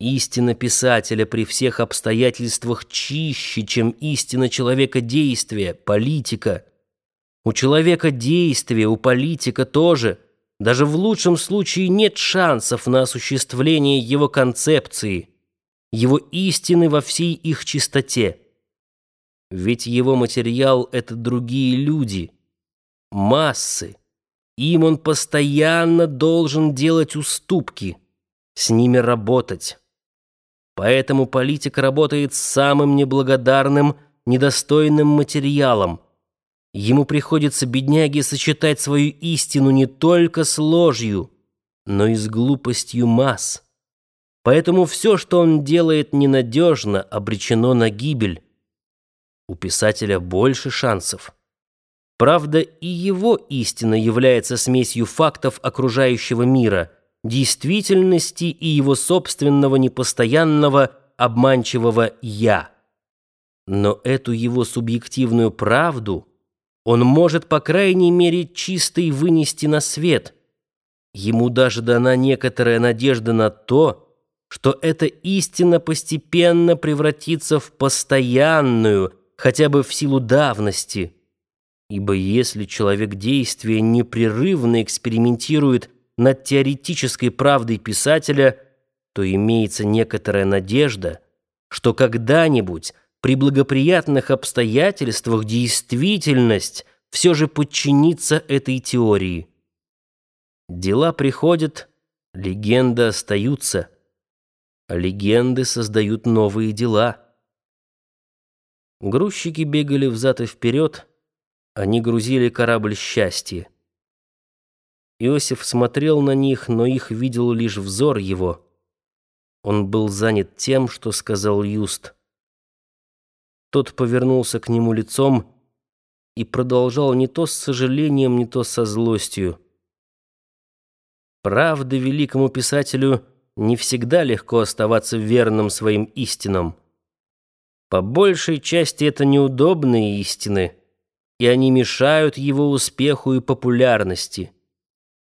Истина писателя при всех обстоятельствах чище, чем истина человека действия, политика. У человека действия, у политика тоже, даже в лучшем случае нет шансов на осуществление его концепции, его истины во всей их чистоте. Ведь его материал — это другие люди, массы. Им он постоянно должен делать уступки, с ними работать. Поэтому политик работает с самым неблагодарным, недостойным материалом. Ему приходится, бедняге, сочетать свою истину не только с ложью, но и с глупостью масс. Поэтому все, что он делает ненадежно, обречено на гибель. У писателя больше шансов. Правда, и его истина является смесью фактов окружающего мира – действительности и его собственного непостоянного обманчивого «я». Но эту его субъективную правду он может, по крайней мере, чистой вынести на свет. Ему даже дана некоторая надежда на то, что эта истина постепенно превратится в постоянную, хотя бы в силу давности. Ибо если человек действия непрерывно экспериментирует над теоретической правдой писателя, то имеется некоторая надежда, что когда-нибудь при благоприятных обстоятельствах действительность все же подчинится этой теории. Дела приходят, легенды остаются, а легенды создают новые дела. Грузчики бегали взад и вперед, они грузили корабль счастья. Иосиф смотрел на них, но их видел лишь взор его. Он был занят тем, что сказал Юст. Тот повернулся к нему лицом и продолжал не то с сожалением, не то со злостью. Правда, великому писателю не всегда легко оставаться верным своим истинам. По большей части это неудобные истины, и они мешают его успеху и популярности.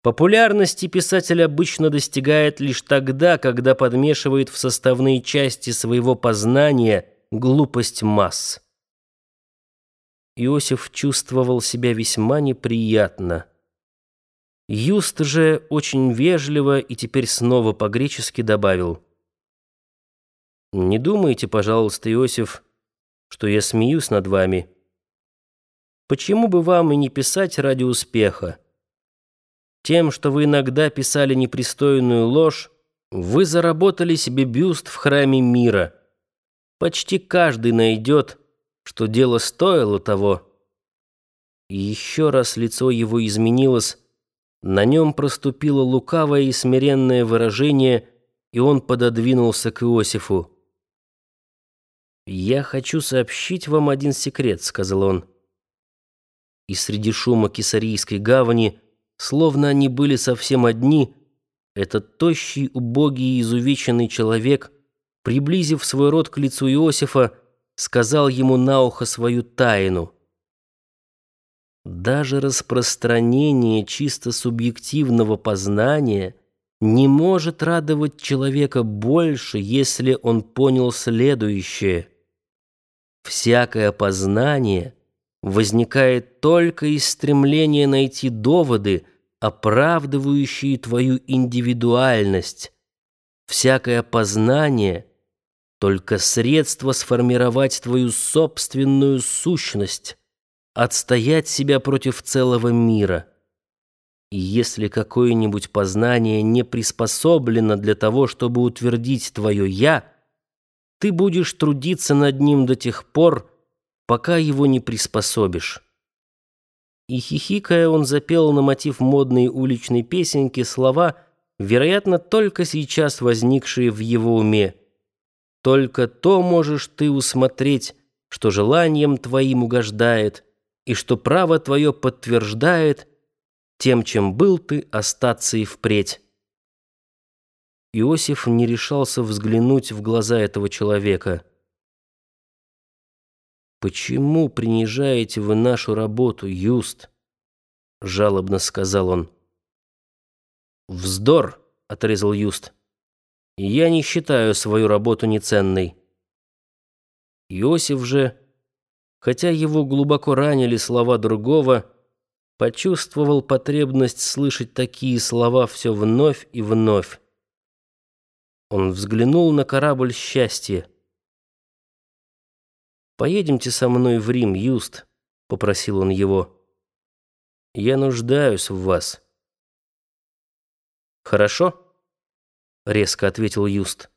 Популярности писатель обычно достигает лишь тогда, когда подмешивает в составные части своего познания глупость масс. Иосиф чувствовал себя весьма неприятно. Юст же очень вежливо и теперь снова по-гречески добавил. «Не думайте, пожалуйста, Иосиф, что я смеюсь над вами. Почему бы вам и не писать ради успеха? Тем, что вы иногда писали непристойную ложь, вы заработали себе бюст в храме мира. Почти каждый найдет, что дело стоило того. И еще раз лицо его изменилось, на нем проступило лукавое и смиренное выражение, и он пододвинулся к Иосифу. «Я хочу сообщить вам один секрет», — сказал он. И среди шума Кесарийской гавани — Словно они были совсем одни, этот тощий, убогий и изувеченный человек, приблизив свой рот к лицу Иосифа, сказал ему на ухо свою тайну. Даже распространение чисто субъективного познания не может радовать человека больше, если он понял следующее. Всякое познание возникает только из стремления найти доводы, оправдывающие твою индивидуальность. Всякое познание — только средство сформировать твою собственную сущность, отстоять себя против целого мира. И если какое-нибудь познание не приспособлено для того, чтобы утвердить твое «я», ты будешь трудиться над ним до тех пор, пока его не приспособишь и, хихикая, он запел на мотив модной уличной песенки слова, вероятно, только сейчас возникшие в его уме. «Только то можешь ты усмотреть, что желанием твоим угождает, и что право твое подтверждает, тем, чем был ты, остаться и впредь». Иосиф не решался взглянуть в глаза этого человека. «Почему принижаете вы нашу работу, Юст?» — жалобно сказал он. «Вздор!» — отрезал Юст. я не считаю свою работу неценной. Иосиф же, хотя его глубоко ранили слова другого, почувствовал потребность слышать такие слова все вновь и вновь. Он взглянул на корабль счастья. «Поедемте со мной в Рим, Юст», — попросил он его. «Я нуждаюсь в вас». «Хорошо», — резко ответил Юст.